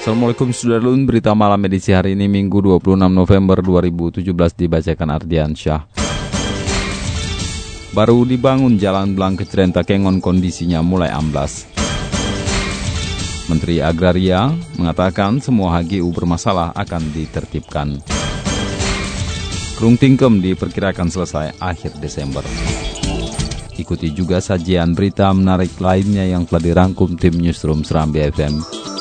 Assalamualaikum Sudarlun, berita malam edisi hari ini Minggu 26 November 2017 dibacakan Ardian Syah. Baru dibangun jalan Belang Keceren Takengon kondisinya mulai amblas. Menteri Agraria mengatakan semua HGU bermasalah akan ditertibkan. Krung Tingkem diperkirakan selesai akhir Desember. Ikuti juga sajian berita menarik lainnya yang telah dirangkum tim Newsroom Serambi FM.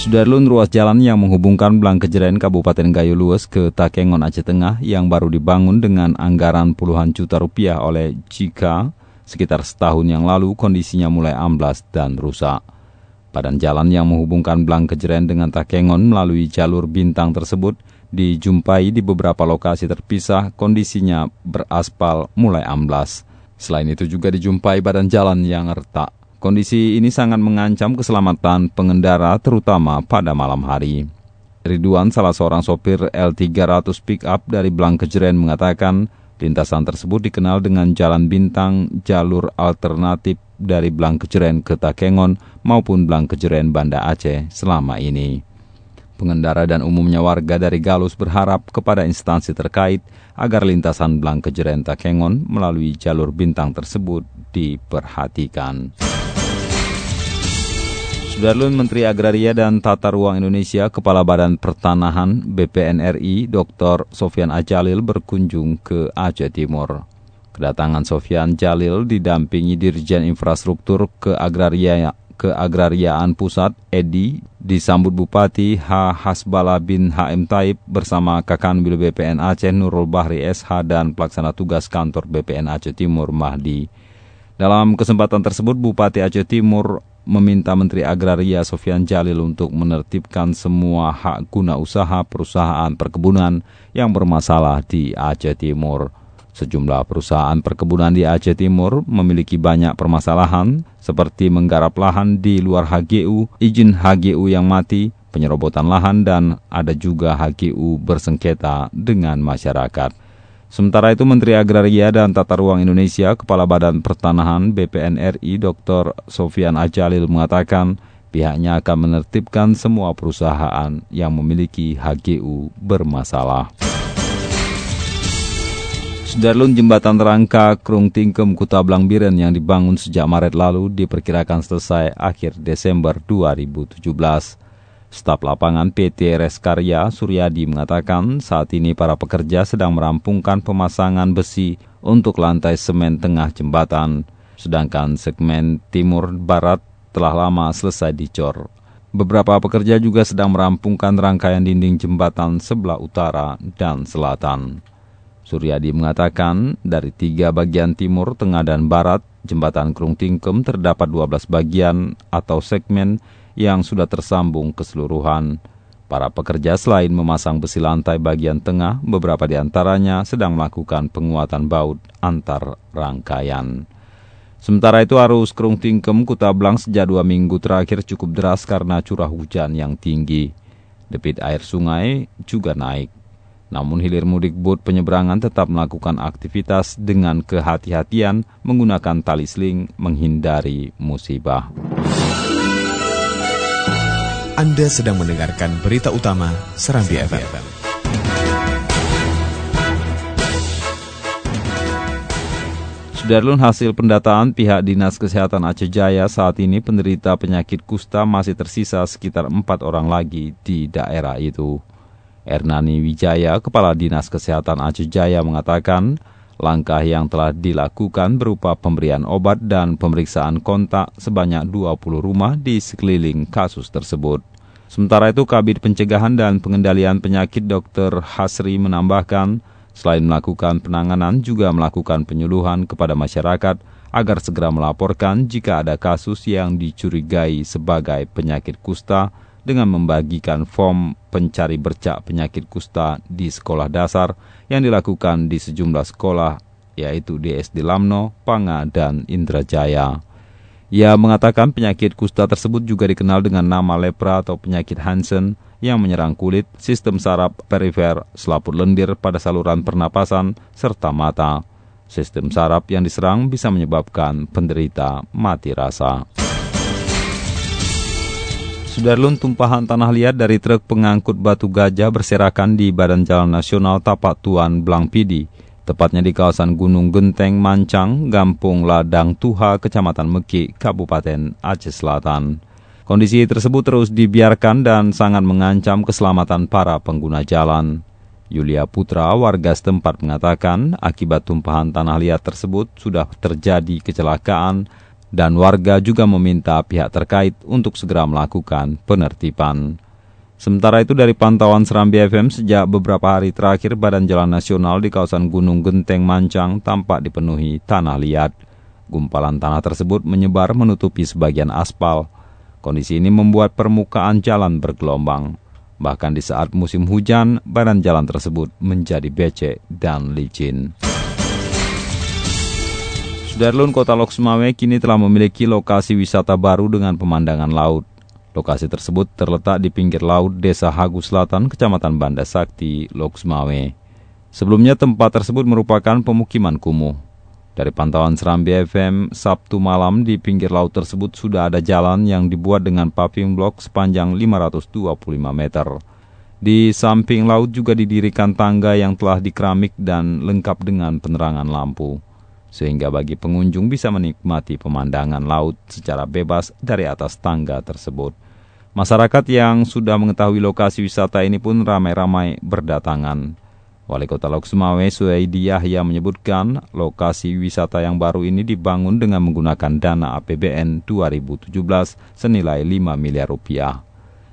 Sudarlun ruas jalan yang menghubungkan Belang Kejeren Kabupaten Gayo Lues ke Takengon Aceh Tengah yang baru dibangun dengan anggaran puluhan juta rupiah oleh Jika sekitar setahun yang lalu kondisinya mulai amblas dan rusak. Badan jalan yang menghubungkan Belang Kejeren dengan Takengon melalui jalur bintang tersebut dijumpai di beberapa lokasi terpisah kondisinya beraspal mulai amblas. Selain itu juga dijumpai badan jalan yang retak. Kondisi ini sangat mengancam keselamatan pengendara terutama pada malam hari. Ridwan, salah seorang sopir L300 pick-up dari Belang Kejeren mengatakan lintasan tersebut dikenal dengan jalan bintang jalur alternatif dari Belang Kejeren ke Takengon maupun Belang Kejeren Banda Aceh selama ini. Pengendara dan umumnya warga dari Galus berharap kepada instansi terkait agar lintasan Belang Kejeren Takengon melalui jalur bintang tersebut diperhatikan. Sudarlun Menteri Agraria dan Tata Ruang Indonesia Kepala Badan Pertanahan BPNRI Dr. Sofian Ajalil berkunjung ke Aceh Timur. Kedatangan Sofian Jalil didampingi Dirjen Infrastruktur Keagraria Keagrariaan Pusat EDI disambut Bupati H. Hasbala bin HM Taib bersama Kakanwil BPN Aceh Nurul Bahri SH dan pelaksana tugas kantor BPN Aceh Timur Mahdi. Dalam kesempatan tersebut Bupati Aceh Timur meminta Menteri Agraria Sofian Jalil untuk menertibkan semua hak guna usaha perusahaan perkebunan yang bermasalah di Aceh Timur. Sejumlah perusahaan perkebunan di Aceh Timur memiliki banyak permasalahan seperti menggarap lahan di luar HGU, izin HGU yang mati, penyerobotan lahan, dan ada juga HGU bersengketa dengan masyarakat. Sementara itu Menteri Agraria dan Tata Ruang Indonesia Kepala Badan Pertanahan BPN RI Dr. Sofian Ajalil mengatakan pihaknya akan menertibkan semua perusahaan yang memiliki HGU bermasalah. Sudarlun jembatan rangka Krung Tingkem Kuta Blangbiren yang dibangun sejak Maret lalu diperkirakan selesai akhir Desember 2017. Staf lapangan PT Res Karya Suryadi mengatakan saat ini para pekerja sedang merampungkan pemasangan besi untuk lantai semen tengah jembatan, sedangkan segmen timur barat telah lama selesai dicor. Beberapa pekerja juga sedang merampungkan rangkaian dinding jembatan sebelah utara dan selatan. Suryadi mengatakan dari tiga bagian timur, tengah, dan barat, jembatan Krung Tingkem terdapat 12 bagian atau segmen yang sudah tersambung keseluruhan. Para pekerja selain memasang besi lantai bagian tengah, beberapa di antaranya sedang melakukan penguatan baut antar rangkaian. Sementara itu arus Krung Tingkem Kutablang sejak dua minggu terakhir cukup deras karena curah hujan yang tinggi. Debit air sungai juga naik. Namun hilir mudik bot penyeberangan tetap melakukan aktivitas dengan kehati-hatian menggunakan tali sling menghindari musibah. Anda sedang mendengarkan berita utama Serambi FM. Sudarlun hasil pendataan pihak Dinas Kesehatan Aceh Jaya saat ini penderita penyakit kusta masih tersisa sekitar empat orang lagi di daerah itu. Ernani Wijaya, Kepala Dinas Kesehatan Aceh Jaya mengatakan, langkah yang telah dilakukan berupa pemberian obat dan pemeriksaan kontak sebanyak 20 rumah di sekeliling kasus tersebut. Sementara itu, Kabit Pencegahan dan Pengendalian Penyakit Dr. Hasri menambahkan, selain melakukan penanganan juga melakukan penyuluhan kepada masyarakat agar segera melaporkan jika ada kasus yang dicurigai sebagai penyakit kusta dengan membagikan form pencari bercak penyakit kusta di sekolah dasar yang dilakukan di sejumlah sekolah yaitu di SD Lamno, Panga, dan Indrajaya. Ia mengatakan penyakit kusta tersebut juga dikenal dengan nama lepra atau penyakit Hansen yang menyerang kulit, sistem saraf perifer, selaput lendir pada saluran pernapasan, serta mata. Sistem saraf yang diserang bisa menyebabkan penderita mati rasa. Sudarlun tumpahan tanah liat dari truk pengangkut batu gajah berserakan di Badan Jalan Nasional Tapak Tuan Blangpidi, tepatnya di kawasan Gunung Genteng Mancang, Gampung Ladang Tuha, Kecamatan Meki, Kabupaten Aceh Selatan. Kondisi tersebut terus dibiarkan dan sangat mengancam keselamatan para pengguna jalan. Yulia Putra, warga setempat mengatakan akibat tumpahan tanah liat tersebut sudah terjadi kecelakaan dan warga juga meminta pihak terkait untuk segera melakukan penertiban. Sementara itu dari pantauan Serambi FM sejak beberapa hari terakhir Badan Jalan Nasional di kawasan Gunung Genteng Mancang tampak dipenuhi tanah liat. Gumpalan tanah tersebut menyebar menutupi sebagian aspal. Kondisi ini membuat permukaan jalan bergelombang. Bahkan di saat musim hujan, badan jalan tersebut menjadi becek dan licin. Sudarlun Kota Loksmawe kini telah memiliki lokasi wisata baru dengan pemandangan laut. Lokasi tersebut terletak di pinggir laut Desa Hagu Selatan, Kecamatan Banda Sakti, Loksmawe. Sebelumnya tempat tersebut merupakan pemukiman kumuh. Dari pantauan Serambi FM, Sabtu malam di pinggir laut tersebut sudah ada jalan yang dibuat dengan paving block sepanjang 525 meter. Di samping laut juga didirikan tangga yang telah dikeramik dan lengkap dengan penerangan lampu. Sehingga bagi pengunjung bisa menikmati pemandangan laut secara bebas dari atas tangga tersebut. Masyarakat yang sudah mengetahui lokasi wisata ini pun ramai-ramai berdatangan. Wali Kota Lok Sumawe Suhaidi Yahya menyebutkan lokasi wisata yang baru ini dibangun dengan menggunakan dana APBN 2017 senilai 5 miliar rupiah.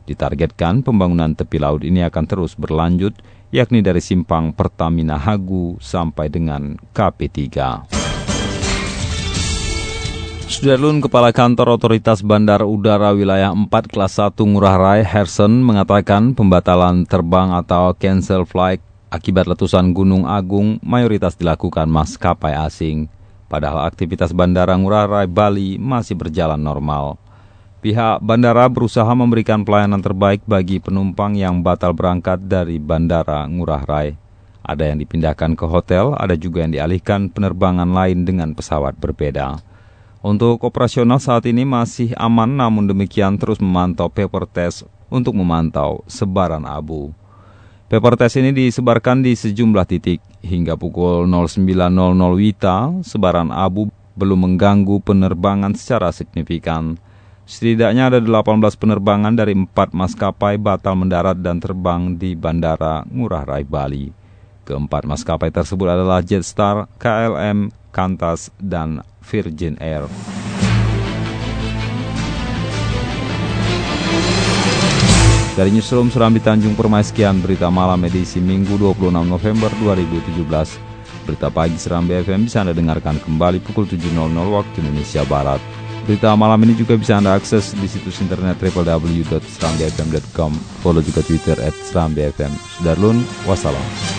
Ditargetkan pembangunan tepi laut ini akan terus berlanjut, yakni dari simpang Pertamina Hagu sampai dengan KP3. Sudarlun Kepala Kantor Otoritas Bandar Udara Wilayah 4 Kelas 1 Ngurah Rai Hersen mengatakan pembatalan terbang atau cancel flight Akibat letusan Gunung Agung, mayoritas dilakukan maskapai asing. Padahal aktivitas Bandara Ngurah Rai Bali masih berjalan normal. Pihak bandara berusaha memberikan pelayanan terbaik bagi penumpang yang batal berangkat dari Bandara Ngurah Rai. Ada yang dipindahkan ke hotel, ada juga yang dialihkan penerbangan lain dengan pesawat berbeda. Untuk operasional saat ini masih aman namun demikian terus memantau paper test untuk memantau sebaran abu. Paper test ini disebarkan di sejumlah titik. Hingga pukul 09.00 WITA, sebaran abu belum mengganggu penerbangan secara signifikan. Setidaknya ada 18 penerbangan dari 4 maskapai batal mendarat dan terbang di Bandara Ngurah Rai Bali. Keempat maskapai tersebut adalah Jetstar, KLM, Qantas, dan Virgin Air. Dari Newsroom Serambi Tanjung Permai sekian berita malam edisi Minggu 26 November 2017. Berita pagi Serambi FM bisa Anda dengarkan kembali pukul 7.00 waktu Indonesia Barat. Berita malam ini juga bisa Anda akses di situs internet www.serambifm.com. Follow juga Twitter at Serambi FM. Sudarlun, wassalam.